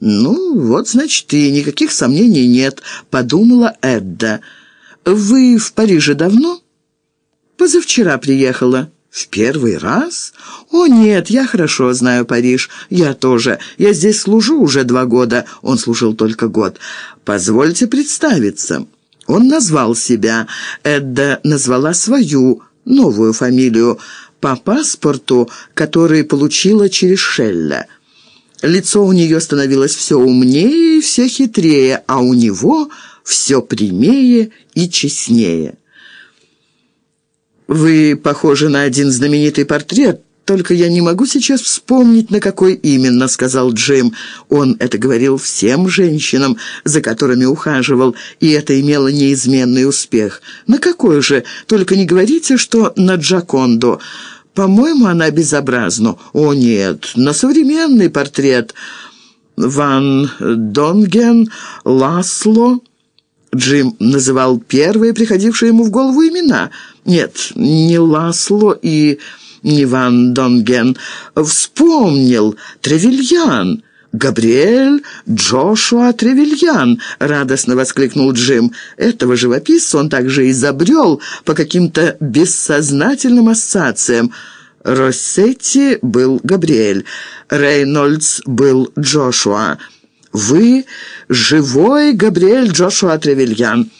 «Ну, вот, значит, и никаких сомнений нет», — подумала Эдда. «Вы в Париже давно?» «Позавчера приехала». «В первый раз? О, нет, я хорошо знаю Париж. Я тоже. Я здесь служу уже два года. Он служил только год. Позвольте представиться». Он назвал себя. Эдда назвала свою новую фамилию по паспорту, который получила через Шелля. Лицо у нее становилось все умнее и все хитрее, а у него все прямее и честнее. «Вы похожи на один знаменитый портрет, только я не могу сейчас вспомнить, на какой именно», — сказал Джим. Он это говорил всем женщинам, за которыми ухаживал, и это имело неизменный успех. «На какой же? Только не говорите, что на Джаконду. По-моему, она безобразна». «О, нет, на современный портрет». «Ван Донген, Ласло...» Джим называл первые приходившие ему в голову имена. Нет, не Ласло и не Ван Донген. Вспомнил Тревельян. «Габриэль Джошуа Тревельян!» — радостно воскликнул Джим. Этого живописца он также изобрел по каким-то бессознательным ассоциациям. Россетти был Габриэль, Рейнольдс был Джошуа. «Вы живой Габриэль Джошуа Тревельян».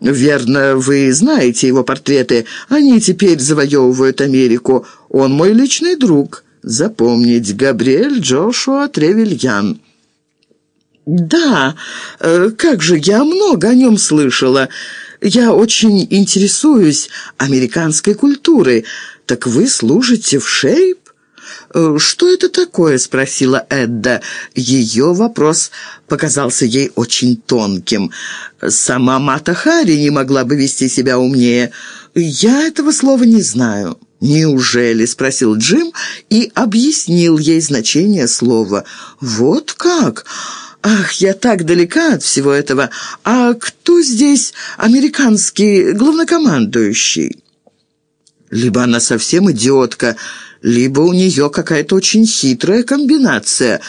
«Верно, вы знаете его портреты. Они теперь завоевывают Америку. Он мой личный друг. Запомнить, Габриэль Джошуа Тревельян». «Да, э, как же, я много о нем слышала. Я очень интересуюсь американской культурой. Так вы служите в Шейп?» «Э, «Что это такое?» — спросила Эдда. Ее вопрос показался ей очень тонким. Сама Мата Хари не могла бы вести себя умнее. «Я этого слова не знаю». «Неужели?» — спросил Джим и объяснил ей значение слова. «Вот как?» «Ах, я так далека от всего этого! А кто здесь американский главнокомандующий?» Либо она совсем идиотка, либо у нее какая-то очень хитрая комбинация.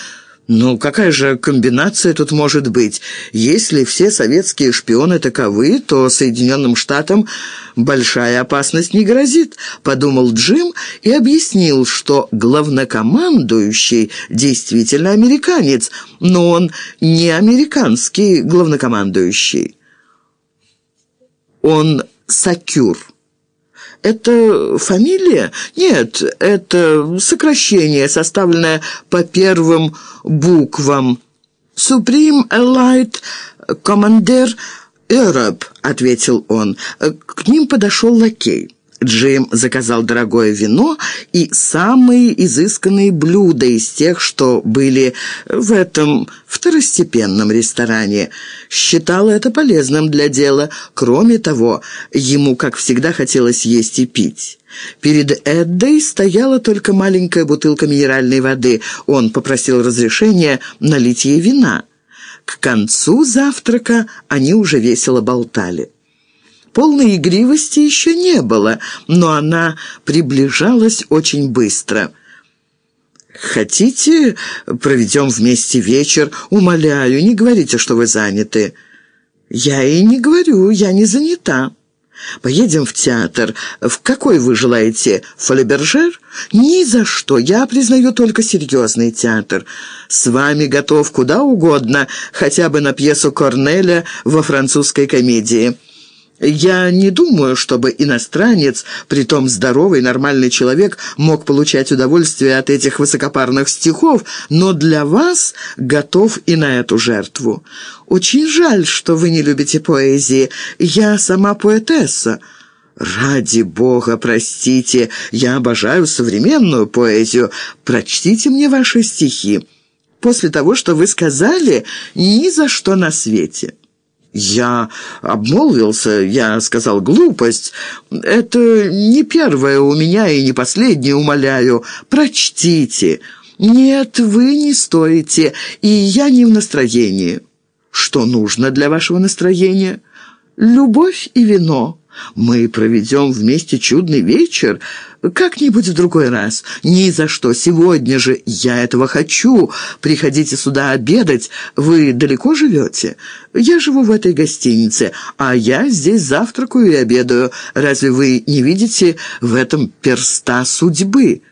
Ну, какая же комбинация тут может быть? Если все советские шпионы таковы, то Соединенным Штатам большая опасность не грозит, подумал Джим и объяснил, что главнокомандующий действительно американец, но он не американский главнокомандующий. Он сакюр. «Это фамилия?» «Нет, это сокращение, составленное по первым буквам. Supreme Allied Commander Europe», — ответил он. К ним подошел лакей. Джим заказал дорогое вино и самые изысканные блюда из тех, что были в этом второстепенном ресторане. Считал это полезным для дела. Кроме того, ему, как всегда, хотелось есть и пить. Перед Эддой стояла только маленькая бутылка минеральной воды. Он попросил разрешения налить ей вина. К концу завтрака они уже весело болтали. Полной игривости еще не было, но она приближалась очень быстро. «Хотите, проведем вместе вечер? Умоляю, не говорите, что вы заняты». «Я и не говорю, я не занята». «Поедем в театр. В какой вы желаете? Фолебержер?» «Ни за что. Я признаю только серьезный театр. С вами готов куда угодно, хотя бы на пьесу Корнеля во французской комедии». Я не думаю, чтобы иностранец, притом здоровый, нормальный человек, мог получать удовольствие от этих высокопарных стихов, но для вас готов и на эту жертву. Очень жаль, что вы не любите поэзии. Я сама поэтесса». «Ради бога, простите, я обожаю современную поэзию. Прочтите мне ваши стихи. После того, что вы сказали, ни за что на свете». «Я обмолвился, я сказал глупость. Это не первое у меня и не последнее, умоляю. Прочтите. Нет, вы не стоите, и я не в настроении». «Что нужно для вашего настроения?» «Любовь и вино». Мы проведем вместе чудный вечер. Как-нибудь в другой раз. Ни за что. Сегодня же я этого хочу. Приходите сюда обедать. Вы далеко живете? Я живу в этой гостинице, а я здесь завтракаю и обедаю. Разве вы не видите в этом перста судьбы?»